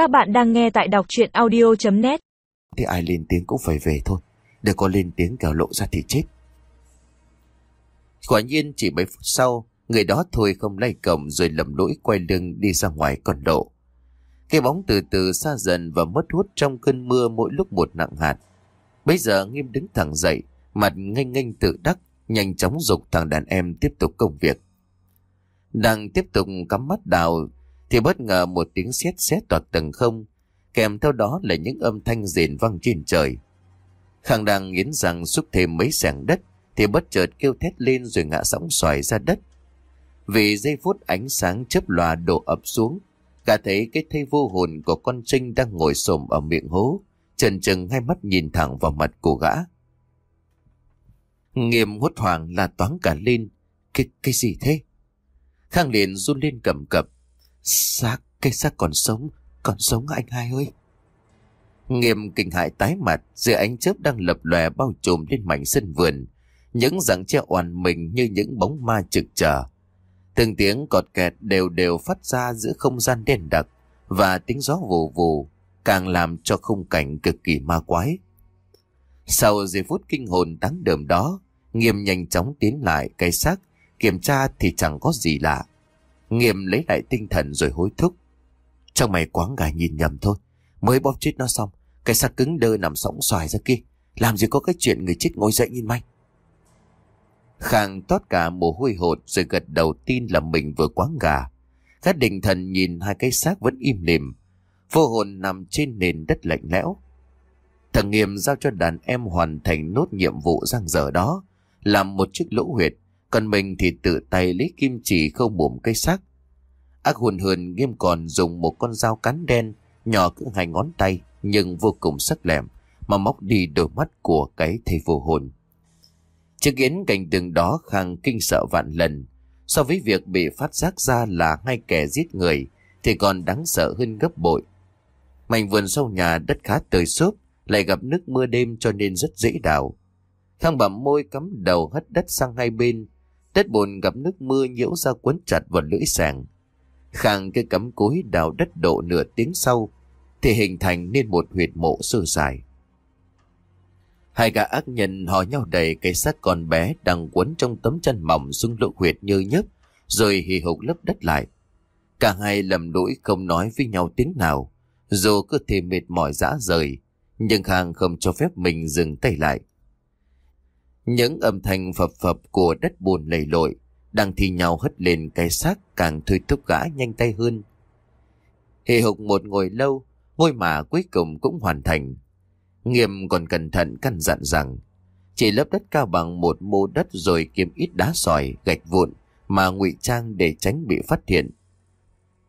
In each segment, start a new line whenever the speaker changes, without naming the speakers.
Các bạn đang nghe tại đọc chuyện audio.net
Thì ai lên tiếng cũng phải về thôi. Để có lên tiếng kẻo lộ ra thì chết. Quả nhiên chỉ mấy phút sau, Người đó thôi không lay cổng Rồi lầm lỗi quay lưng đi ra ngoài con lộ. Cái bóng từ từ xa dần Và mất hút trong cơn mưa Mỗi lúc một nặng hạt. Bây giờ nghiêm đứng thẳng dậy, Mặt nghênh nghênh tự đắc, Nhanh chóng dục thằng đàn em tiếp tục công việc. Đang tiếp tục cắm mắt đào thì bất ngờ một tiếng sét sét toạc tầng không Kèm theo đó là những âm thanh rền vang trên trời. Khang đang nghiến răng xúc thêm mấy sảng đất Thì bất chợt kêu thét lên rồi ngã sóng xoài ra đất. Vì giây phút ánh sáng chớp lòa đổ ập xuống Cả thấy cái thây vô hồn của con Trinh đang ngồi xổm ở miệng hố Trần trừng hai mắt nhìn thẳng vào mặt của gã. Nghiêm hốt hoảng là toán cả lên. Cái, cái gì thế? Khang liền run lên cầm cập. Xác, cái xác còn sống Còn sống anh hai ơi. Nghiêm kinh hại tái mặt Giữa ánh chớp đang lập lòe bao trùm lên mảnh sân vườn. Những rặng treo oàn mình như những bóng ma trực chờ Từng tiếng cọt kẹt đều đều phát ra giữa không gian đen đặc Và tiếng gió vù vù Càng làm cho khung cảnh cực kỳ ma quái. Sau giây phút kinh hồn đáng đờm đó Nghiêm nhanh chóng tiến lại cái xác Kiểm tra thì chẳng có gì lạ. Nghiêm lấy lại tinh thần rồi hối thúc. Trong mày quáng gà nhìn nhầm thôi. Mới bóp chết nó xong, Cái xác cứng đơ nằm sóng xoài ra kia. Làm gì có cái chuyện người chết ngồi dậy nhìn mày. Khang tót cả mồ hôi hột Rồi gật đầu tin là mình vừa quáng gà Các định thần nhìn hai cái xác vẫn im lìm. Vô hồn nằm trên nền đất lạnh lẽo. Thằng Nghiêm giao cho đàn em hoàn thành nốt nhiệm vụ giang dở đó. Làm một chiếc lỗ huyệt còn mình thì tự tay lấy kim chỉ khâu mồm cây xác. Ác hồn hờn Nghiêm còn dùng một con dao cán đen Nhỏ cỡ hai ngón tay Nhưng vô cùng sắc lẹm Mà móc đi đôi mắt của cái thầy vô hồn. Chứng kiến cảnh tượng đó Khang kinh sợ vạn lần. So với việc bị phát giác ra là hai kẻ giết người Thì còn đáng sợ hơn gấp bội. Mảnh vườn sau nhà đất khá tơi xốp, lại gặp nước mưa đêm cho nên rất dễ đào. Khang bẩm môi cắm đầu hất đất sang hai bên, đất bùn gặp nước mưa nhiễu ra quấn chặt vào lưỡi sàng. Khang cây cắm cối đào đất độ nửa tiếng sau, thì hình thành nên một huyệt mộ sơ dài. Hai gã ác nhân hò nhau đầy cái xác con bé đang quấn trong tấm chân mỏng xuống lỗ huyệt như nhấp, rồi hì hục lấp đất lại. Cả hai lầm lũi không nói với nhau tiếng nào, dù cơ thể mệt mỏi dã rời, nhưng Khang không cho phép mình dừng tay lại. Những âm thanh phập phập của đất bùn lầy lội đang thi nhau hất lên cái xác càng thôi thúc gã nhanh tay hơn. Hề hục một ngồi lâu, ngôi mả cuối cùng cũng hoàn thành. Nghiêm còn cẩn thận căn dặn rằng chỉ lấp đất cao bằng một mô đất rồi kiếm ít đá sỏi, gạch vụn mà ngụy trang để tránh bị phát hiện.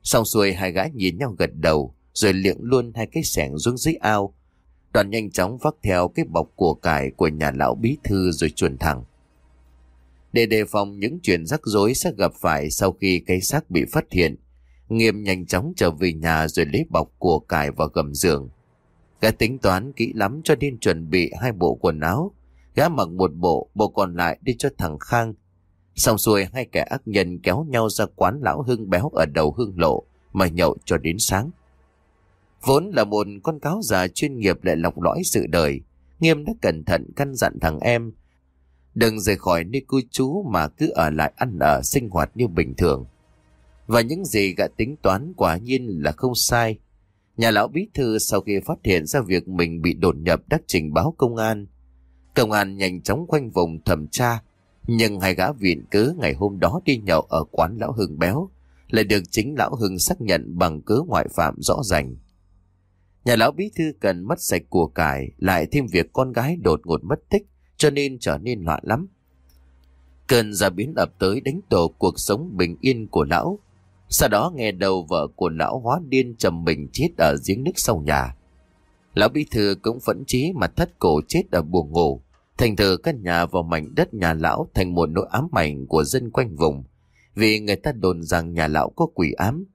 Xong xuôi hai gã nhìn nhau gật đầu, rồi liệng luôn hai cái sẻng xuống dưới ao. Đoàn nhanh chóng vác theo cái bọc của cải của nhà lão bí thư rồi chuồn thẳng. Để đề phòng những chuyện rắc rối sẽ gặp phải sau khi cái xác bị phát hiện, Nghiêm nhanh chóng trở về nhà rồi lấy bọc của cải vào gầm giường. Gã tính toán kỹ lắm cho nên chuẩn bị hai bộ quần áo. Gã mặc một bộ, bộ còn lại đi cho thằng Khang. Xong xuôi hai kẻ ác nhân kéo nhau ra quán lão hưng béo ở đầu hương lộ mà nhậu cho đến sáng. Vốn là một con cáo già chuyên nghiệp lại lọc lõi sự đời, Nghiêm đã cẩn thận căn dặn thằng em. Đừng rời khỏi nơi cư trú mà cứ ở lại ăn ở sinh hoạt như bình thường. Và những gì gã tính toán quả nhiên là không sai. Nhà lão bí thư sau khi phát hiện ra việc mình bị đột nhập đã trình báo công an. Công an nhanh chóng khoanh vùng thẩm tra, nhưng hai gã viện cớ ngày hôm đó đi nhậu ở quán lão Hưng béo lại được chính lão Hưng xác nhận bằng cớ ngoại phạm rõ ràng. Nhà lão bí thư cần mất sạch của cải, lại thêm việc con gái đột ngột mất tích, cho nên trở nên loạn lắm. Cơn ra biến ập tới đánh tổ cuộc sống bình yên của lão. Sau đó nghe đầu vợ của lão hóa điên trầm mình chết ở giếng nước sau nhà. Lão bí thư cũng phẫn chí mà thất cổ chết ở buồng ngủ. Thành thử căn nhà vào mảnh đất nhà lão thành một nỗi ám ảnh của dân quanh vùng. Vì người ta đồn rằng nhà lão có quỷ ám,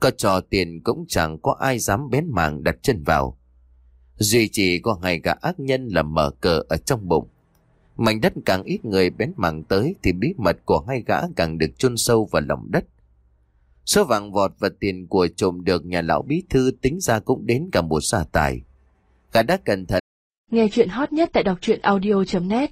có trò tiền cũng chẳng có ai dám bén màng đặt chân vào. Duy chỉ có hai gã ác nhân là mở cờ ở trong bụng. Mảnh đất càng ít người bén mảng tới thì bí mật của hai gã càng được chôn sâu vào lòng đất. Số vàng vọt và tiền của trộm được nhà lão bí thư tính ra cũng đến cả một gia tài. Gã đã cẩn thận
Nghe chuyện hot nhất tại đọc truyện audio.net